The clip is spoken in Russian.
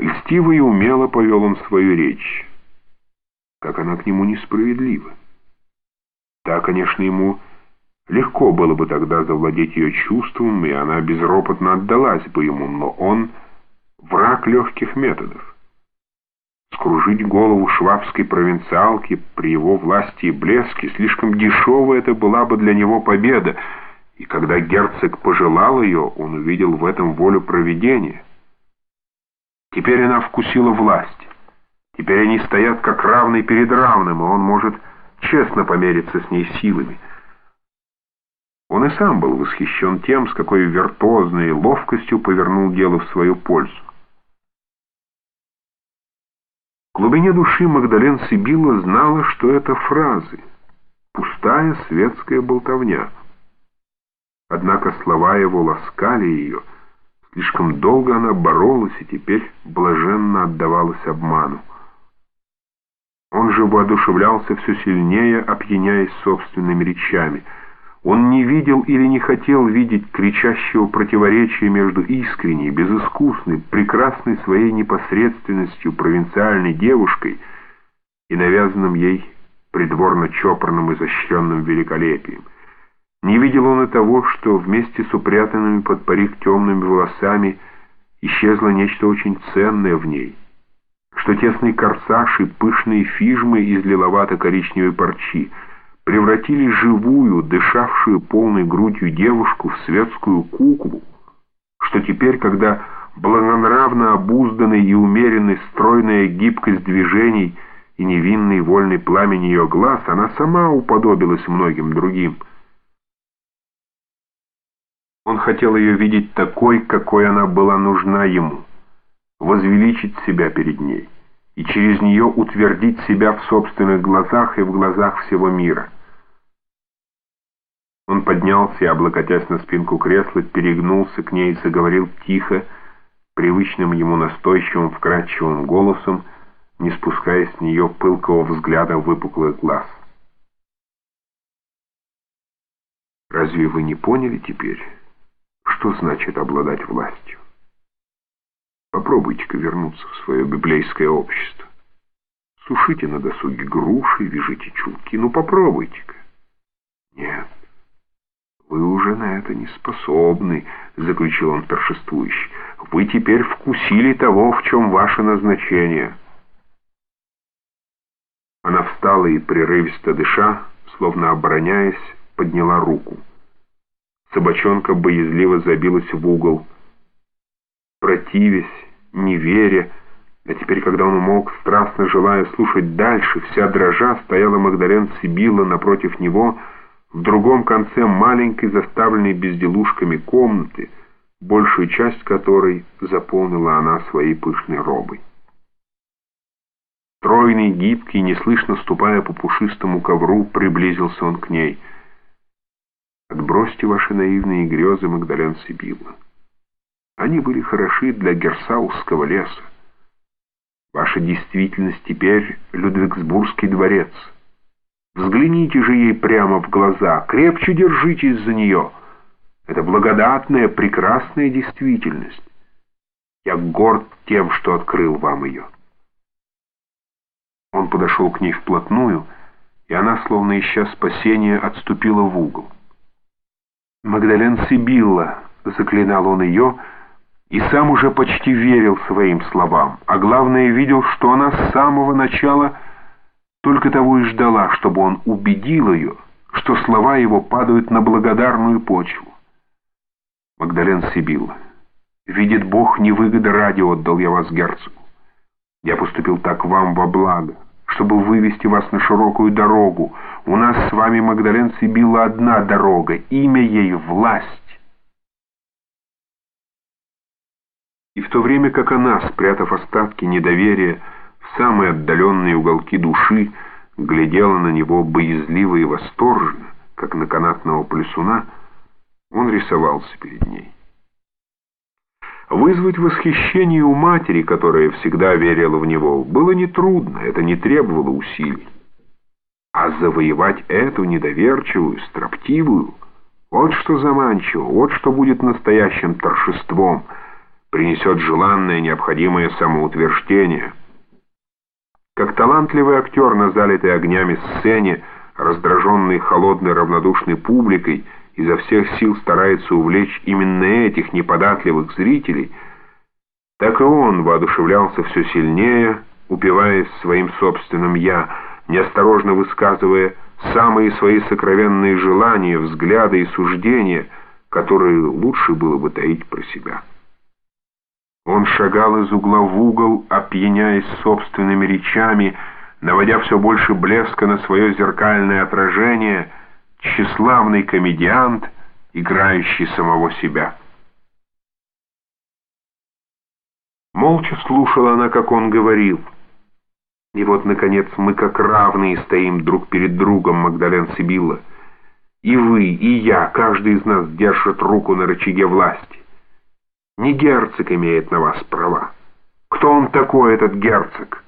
Льстиво и умело повел он свою речь. Как она к нему несправедлива. Да, конечно, ему легко было бы тогда завладеть ее чувством, и она безропотно отдалась бы ему, но он враг легких методов. Скружить голову швабской провинциалки при его власти и блеске слишком дешевая это была бы для него победа, и когда герцог пожелал ее, он увидел в этом волю провидения. Теперь она вкусила власть. Теперь они стоят как равный перед равным, и он может честно помериться с ней силами. Он и сам был восхищен тем, с какой виртуозной ловкостью повернул дело в свою пользу. В глубине души Магдален Сибилла знала, что это фразы, пустая светская болтовня. Однако слова его ласкали ее, Слишком долго она боролась и теперь блаженно отдавалась обману. Он же воодушевлялся все сильнее, опьяняясь собственными речами. Он не видел или не хотел видеть кричащего противоречия между искренней, безыскусной, прекрасной своей непосредственностью провинциальной девушкой и навязанным ей придворно-чопорным изощренным великолепием. Не видел он и того, что вместе с упрятанными под парик темными волосами исчезло нечто очень ценное в ней, что тесный корсаж и пышные фижмы из лиловато-коричневой парчи превратили живую, дышавшую полной грудью девушку в светскую куклу, что теперь, когда благонравно обузданной и умеренной стройная гибкость движений и невинный вольный пламень ее глаз, она сама уподобилась многим другим — он хотел ее видеть такой, какой она была нужна ему, возвеличить себя перед ней и через нее утвердить себя в собственных глазах и в глазах всего мира. Он поднялся облокотясь на спинку кресла, перегнулся к ней и заговорил тихо, привычным ему настойчивым, вкрадчивым голосом, не спуская с нее пылкого взгляда выпуклых глаз. «Разве вы не поняли теперь?» Что значит обладать властью? Попробуйте-ка вернуться в свое библейское общество. Сушите на досуге груши, вяжите чулки. Ну, попробуйте-ка. Нет, вы уже на это не способны, заключил он торжествующе. Вы теперь вкусили того, в чем ваше назначение. Она встала и, прерывисто дыша, словно обороняясь, подняла руку. Собачонка боязливо забилась в угол. Противясь, не веря, а теперь, когда он умолк, страстно желая слушать дальше, вся дрожа стояла Магдален Сибила напротив него, в другом конце маленькой, заставленной безделушками комнаты, большую часть которой заполнила она своей пышной робой. Тройный, гибкий, неслышно ступая по пушистому ковру, приблизился он к ней — Отбросьте ваши наивные грезы, Магдален Сибилла. Они были хороши для Герсаусского леса. Ваша действительность теперь Людвигсбургский дворец. Взгляните же ей прямо в глаза, крепче держитесь за нее. Это благодатная, прекрасная действительность. Я горд тем, что открыл вам ее. Он подошел к ней вплотную, и она, словно ища спасения, отступила в угол. Магдален Сибилла, заклинал он ее, и сам уже почти верил своим словам, а главное видел, что она с самого начала только того и ждала, чтобы он убедил ее, что слова его падают на благодарную почву. Магдален Сибилла, видит Бог, невыгода ради отдал я вас герцогу. Я поступил так вам во благо чтобы вывести вас на широкую дорогу. У нас с вами, Магдален Сибилла, одна дорога, имя ей — власть. И в то время как она, спрятав остатки недоверия в самые отдаленные уголки души, глядела на него боязливо и восторженно, как на канатного плесуна, он рисовался перед ней. Вызвать восхищение у матери, которая всегда верила в него, было нетрудно, это не требовало усилий. А завоевать эту недоверчивую, строптивую, вот что заманчиво, вот что будет настоящим торжеством, принесет желанное необходимое самоутверждение. Как талантливый актер на залитой огнями сцене, раздраженный холодной равнодушной публикой, изо всех сил старается увлечь именно этих неподатливых зрителей, так и он воодушевлялся все сильнее, упиваясь своим собственным «я», неосторожно высказывая самые свои сокровенные желания, взгляды и суждения, которые лучше было бы таить про себя. Он шагал из угла в угол, опьяняясь собственными речами, наводя все больше блеска на свое зеркальное отражение, тщеславный комедиант, играющий самого себя. Молча слушала она, как он говорил. И вот, наконец, мы как равные стоим друг перед другом, Магдален Сибилла. И вы, и я, каждый из нас держит руку на рычаге власти. Не герцог имеет на вас права. Кто он такой, этот герцог?